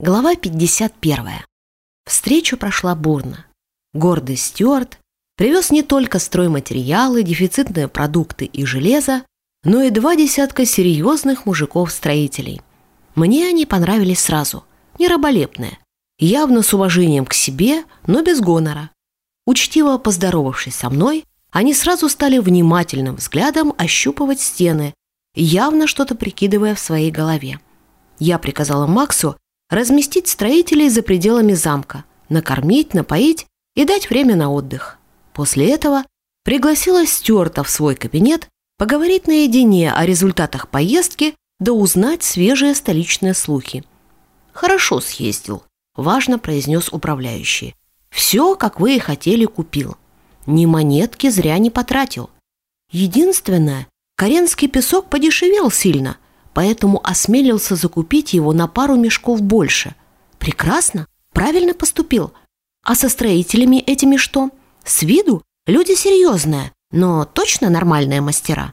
Глава 51. Встреча прошла бурно. Гордый Стюарт привез не только стройматериалы, дефицитные продукты и железо, но и два десятка серьезных мужиков-строителей. Мне они понравились сразу, не раболепные, явно с уважением к себе, но без гонора. Учтиво поздоровавшись со мной, они сразу стали внимательным взглядом ощупывать стены, явно что-то прикидывая в своей голове. Я приказала Максу разместить строителей за пределами замка, накормить, напоить и дать время на отдых. После этого пригласила Стюарта в свой кабинет поговорить наедине о результатах поездки да узнать свежие столичные слухи. «Хорошо съездил», – важно произнес управляющий. «Все, как вы и хотели, купил. Ни монетки зря не потратил. Единственное, Каренский песок подешевел сильно – поэтому осмелился закупить его на пару мешков больше. Прекрасно, правильно поступил. А со строителями этими что? С виду люди серьезные, но точно нормальные мастера.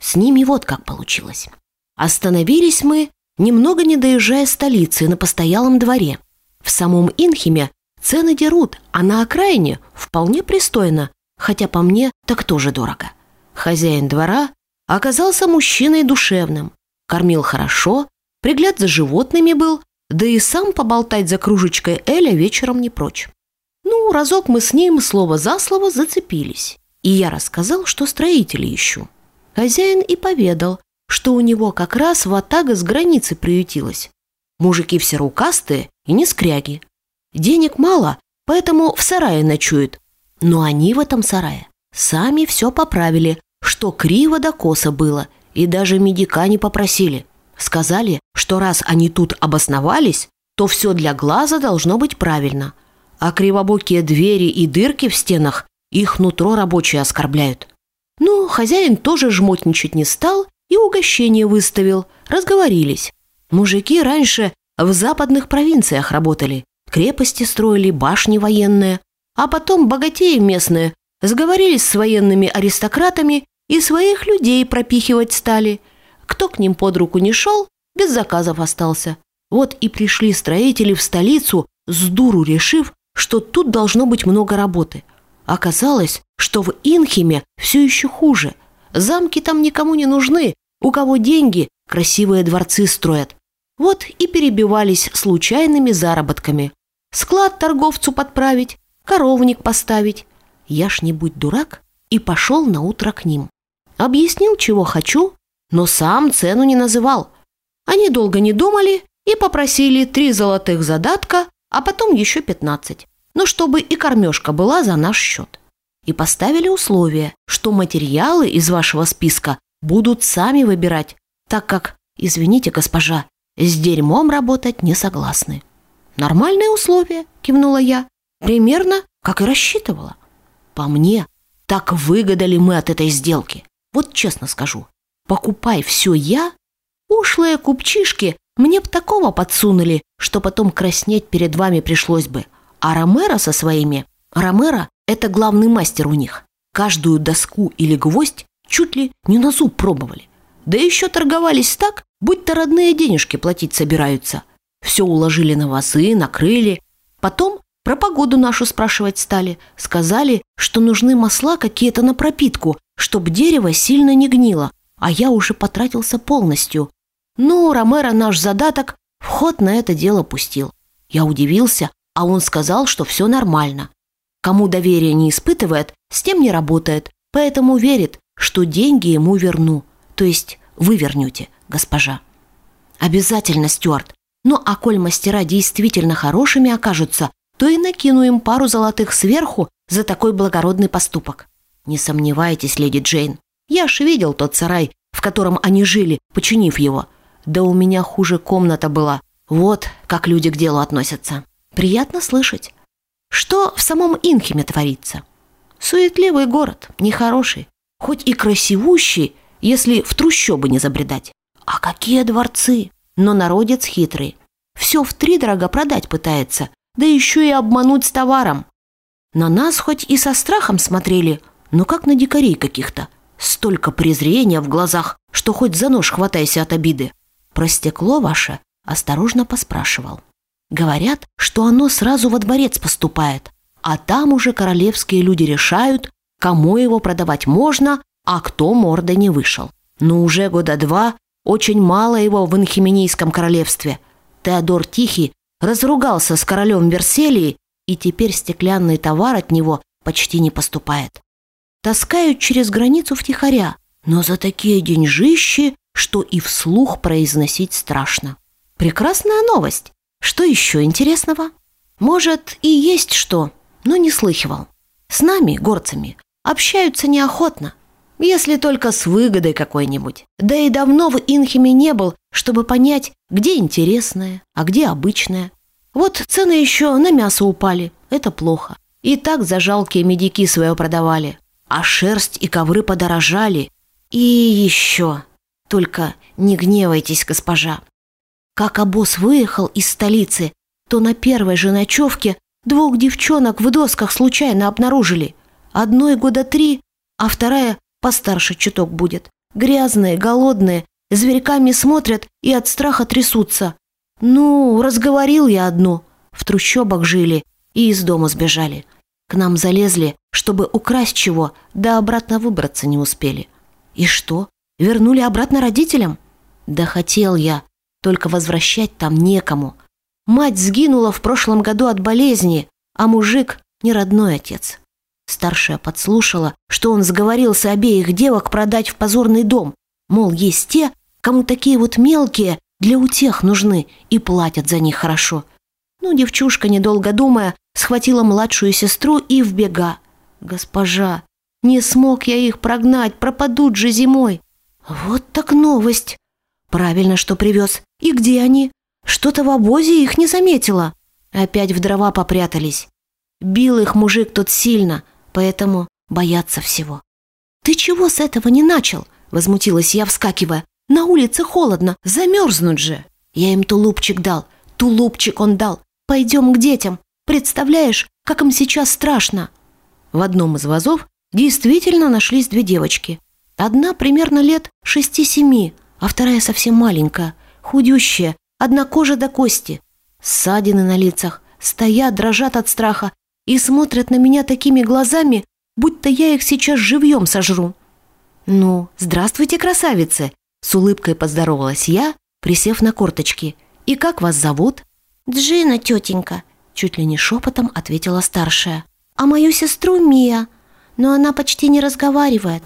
С ними вот как получилось. Остановились мы, немного не доезжая столицы, на постоялом дворе. В самом Инхиме цены дерут, а на окраине вполне пристойно, хотя по мне так тоже дорого. Хозяин двора оказался мужчиной душевным, Кормил хорошо, пригляд за животными был, да и сам поболтать за кружечкой Эля вечером не прочь. Ну, разок мы с ним слово за слово зацепились. И я рассказал, что строители ищу. Хозяин и поведал, что у него как раз ватага с границы приютилась. Мужики все рукастые и не скряги. Денег мало, поэтому в сарае ночуют. Но они в этом сарае сами все поправили, что криво да косо было – и даже медика не попросили. Сказали, что раз они тут обосновались, то все для глаза должно быть правильно. А кривобокие двери и дырки в стенах их нутро рабочие оскорбляют. Ну, хозяин тоже жмотничать не стал и угощение выставил. Разговорились. Мужики раньше в западных провинциях работали. Крепости строили, башни военные. А потом богатеи местные сговорились с военными аристократами и своих людей пропихивать стали. Кто к ним под руку не шел, без заказов остался. Вот и пришли строители в столицу, с дуру решив, что тут должно быть много работы. Оказалось, что в Инхиме все еще хуже. Замки там никому не нужны, у кого деньги, красивые дворцы строят. Вот и перебивались случайными заработками. Склад торговцу подправить, коровник поставить. Я ж не будь дурак и пошел на утро к ним. Объяснил, чего хочу, но сам цену не называл. Они долго не думали и попросили три золотых задатка, а потом еще пятнадцать. Но чтобы и кормежка была за наш счет. И поставили условие, что материалы из вашего списка будут сами выбирать, так как, извините, госпожа, с дерьмом работать не согласны. «Нормальные условия», – кивнула я. «Примерно, как и рассчитывала». По мне, так выгадали мы от этой сделки. Вот честно скажу, покупай все я, ушлые купчишки мне б такого подсунули, что потом краснеть перед вами пришлось бы. А Ромеро со своими... Ромеро – это главный мастер у них. Каждую доску или гвоздь чуть ли не на зуб пробовали. Да еще торговались так, будто родные денежки платить собираются. Все уложили на вазы, накрыли. Потом про погоду нашу спрашивать стали. Сказали, что нужны масла какие-то на пропитку, чтобы дерево сильно не гнило, а я уже потратился полностью. Ну, Ромеро наш задаток вход на это дело пустил. Я удивился, а он сказал, что все нормально. Кому доверие не испытывает, с тем не работает, поэтому верит, что деньги ему верну, то есть вы вернете, госпожа. Обязательно, Стюарт. Ну а коль мастера действительно хорошими окажутся, то и накину им пару золотых сверху за такой благородный поступок. Не сомневайтесь, леди Джейн, я ж видел тот сарай, в котором они жили, починив его. Да у меня хуже комната была. Вот как люди к делу относятся. Приятно слышать. Что в самом Инхеме творится? Суетливый город, нехороший. Хоть и красивущий, если в трущобы не забредать. А какие дворцы! Но народец хитрый. Все в три дорого продать пытается, да еще и обмануть с товаром. На нас хоть и со страхом смотрели, но как на дикарей каких-то. Столько презрения в глазах, что хоть за нож хватайся от обиды. Про стекло ваше осторожно поспрашивал. Говорят, что оно сразу во дворец поступает, а там уже королевские люди решают, кому его продавать можно, а кто мордой не вышел. Но уже года два очень мало его в Инхименийском королевстве. Теодор Тихий разругался с королем Верселии, и теперь стеклянный товар от него почти не поступает. Таскают через границу втихаря, но за такие деньжищи, что и вслух произносить страшно. Прекрасная новость. Что еще интересного? Может, и есть что, но не слыхивал. С нами, горцами, общаются неохотно, если только с выгодой какой-нибудь. Да и давно в Инхиме не был, чтобы понять, где интересное, а где обычное. Вот цены еще на мясо упали, это плохо. И так за жалкие медики свое продавали. А шерсть и ковры подорожали. И еще. Только не гневайтесь, госпожа. Как обоз выехал из столицы, то на первой же ночевке двух девчонок в досках случайно обнаружили. Одной года три, а вторая постарше чуток будет. Грязные, голодные, зверьками смотрят и от страха трясутся. Ну, разговорил я одну. В трущобах жили и из дома сбежали. К нам залезли, чтобы украсть чего, да обратно выбраться не успели. И что, вернули обратно родителям? Да хотел я, только возвращать там некому. Мать сгинула в прошлом году от болезни, а мужик не родной отец. Старшая подслушала, что он сговорился обеих девок продать в позорный дом. Мол, есть те, кому такие вот мелкие для утех нужны и платят за них хорошо. Ну, девчушка, недолго думая, схватила младшую сестру и в бега. Госпожа, не смог я их прогнать, пропадут же зимой. Вот так новость. Правильно, что привез. И где они? Что-то в обозе их не заметила. Опять в дрова попрятались. Бил их мужик тот сильно, поэтому боятся всего. «Ты чего с этого не начал?» — возмутилась я, вскакивая. «На улице холодно, замерзнут же!» Я им тулупчик дал, тулупчик он дал. «Пойдем к детям. Представляешь, как им сейчас страшно!» В одном из вазов действительно нашлись две девочки. Одна примерно лет шести-семи, а вторая совсем маленькая, худющая, одна кожа до кости. Ссадины на лицах, стоят, дрожат от страха и смотрят на меня такими глазами, будто я их сейчас живьем сожру. «Ну, здравствуйте, красавицы!» С улыбкой поздоровалась я, присев на корточки. «И как вас зовут?» «Джина, тетенька», чуть ли не шепотом ответила старшая. «А мою сестру Мия, но она почти не разговаривает».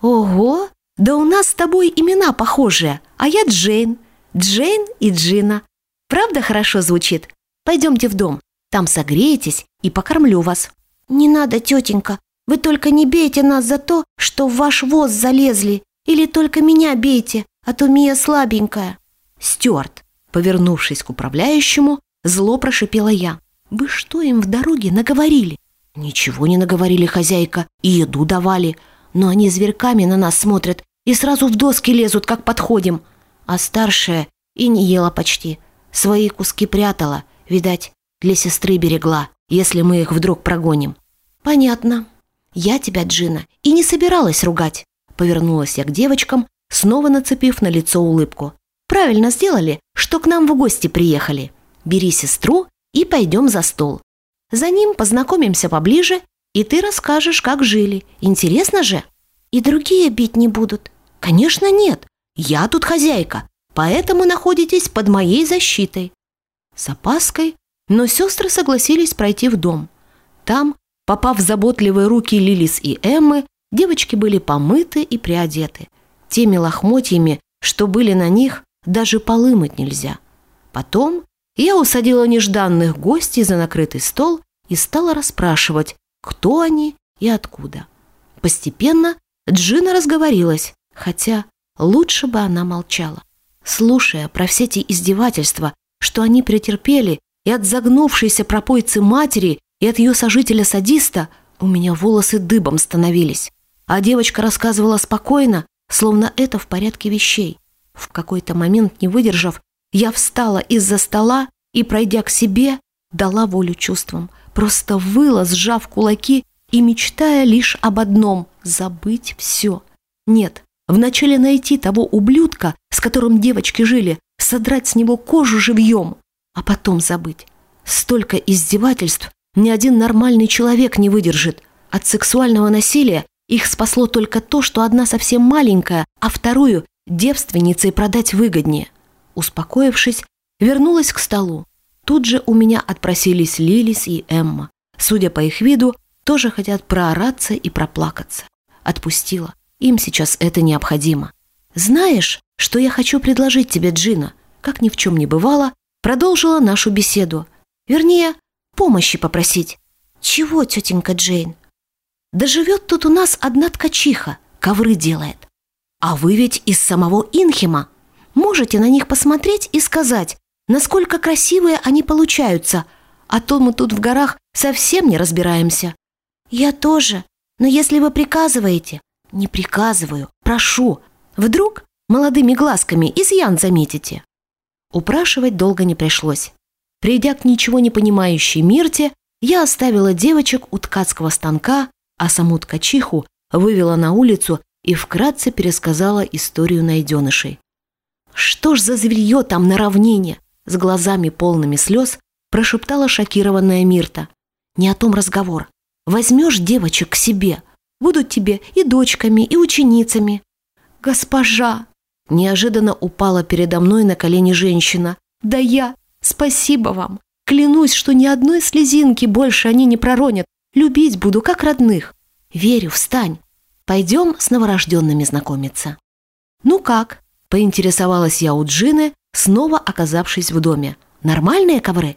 «Ого! Да у нас с тобой имена похожие, а я Джейн. Джейн и Джина. Правда хорошо звучит? Пойдемте в дом, там согреетесь и покормлю вас». «Не надо, тетенька, вы только не бейте нас за то, что в ваш воз залезли, или только меня бейте, а то Мия слабенькая». Стюарт, повернувшись к управляющему, зло прошипела я. «Вы что им в дороге наговорили?» «Ничего не наговорили, хозяйка, и еду давали, но они зверками на нас смотрят и сразу в доски лезут, как подходим. А старшая и не ела почти, свои куски прятала, видать, для сестры берегла» если мы их вдруг прогоним». «Понятно. Я тебя, Джина, и не собиралась ругать». Повернулась я к девочкам, снова нацепив на лицо улыбку. «Правильно сделали, что к нам в гости приехали. Бери сестру и пойдем за стол. За ним познакомимся поближе, и ты расскажешь, как жили. Интересно же?» «И другие бить не будут?» «Конечно нет. Я тут хозяйка, поэтому находитесь под моей защитой». С опаской но сестры согласились пройти в дом. Там, попав в заботливые руки Лилис и Эммы, девочки были помыты и приодеты. Теми лохмотьями, что были на них, даже полы мыть нельзя. Потом я усадила нежданных гостей за накрытый стол и стала расспрашивать, кто они и откуда. Постепенно Джина разговорилась, хотя лучше бы она молчала. Слушая про все эти издевательства, что они претерпели и от загнувшейся пропойцы матери, и от ее сожителя-садиста у меня волосы дыбом становились. А девочка рассказывала спокойно, словно это в порядке вещей. В какой-то момент, не выдержав, я встала из-за стола и, пройдя к себе, дала волю чувствам. Просто выла, сжав кулаки и мечтая лишь об одном – забыть все. Нет, вначале найти того ублюдка, с которым девочки жили, содрать с него кожу живьем, а потом забыть. Столько издевательств ни один нормальный человек не выдержит. От сексуального насилия их спасло только то, что одна совсем маленькая, а вторую девственницей продать выгоднее. Успокоившись, вернулась к столу. Тут же у меня отпросились Лилис и Эмма. Судя по их виду, тоже хотят проораться и проплакаться. Отпустила. Им сейчас это необходимо. «Знаешь, что я хочу предложить тебе, Джина?» Как ни в чем не бывало, продолжила нашу беседу. Вернее, помощи попросить. «Чего, тетенька Джейн?» «Да живет тут у нас одна ткачиха, ковры делает. А вы ведь из самого Инхема. Можете на них посмотреть и сказать, насколько красивые они получаются, а то мы тут в горах совсем не разбираемся». «Я тоже, но если вы приказываете...» «Не приказываю, прошу. Вдруг молодыми глазками изъян заметите?» Упрашивать долго не пришлось. Придя к ничего не понимающей Мирте, я оставила девочек у ткацкого станка, а саму ткачиху вывела на улицу и вкратце пересказала историю найденышей. «Что ж за зверье там на равнине?» С глазами полными слез прошептала шокированная Мирта. «Не о том разговор. Возьмешь девочек к себе. Будут тебе и дочками, и ученицами». «Госпожа!» Неожиданно упала передо мной на колени женщина. «Да я! Спасибо вам! Клянусь, что ни одной слезинки больше они не проронят. Любить буду, как родных. Верю, встань. Пойдем с новорожденными знакомиться». «Ну как?» – поинтересовалась я у Джины, снова оказавшись в доме. «Нормальные ковры?»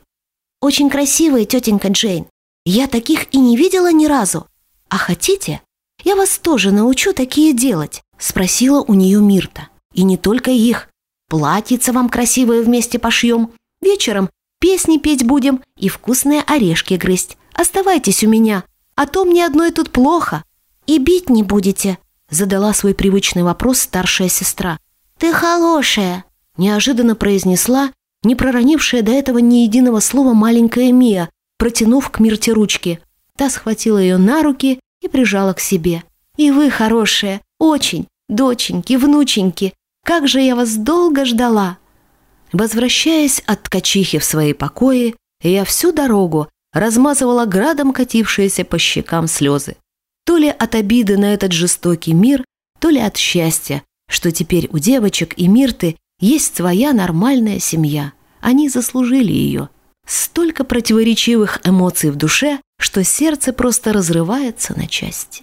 «Очень красивые, тетенька Джейн. Я таких и не видела ни разу. А хотите, я вас тоже научу такие делать?» – спросила у нее Мирта. И не только их. Платьица вам красивое вместе пошьем. Вечером песни петь будем и вкусные орешки грызть. Оставайтесь у меня, а то мне одной тут плохо. И бить не будете?» Задала свой привычный вопрос старшая сестра. «Ты хорошая!» Неожиданно произнесла, не проронившая до этого ни единого слова маленькая Мия, протянув к Мирте ручки. Та схватила ее на руки и прижала к себе. «И вы хорошая, очень, доченьки, внученьки, как же я вас долго ждала!» Возвращаясь от ткачихи в свои покои, я всю дорогу размазывала градом катившиеся по щекам слезы. То ли от обиды на этот жестокий мир, то ли от счастья, что теперь у девочек и Мирты есть своя нормальная семья. Они заслужили ее. Столько противоречивых эмоций в душе, что сердце просто разрывается на части.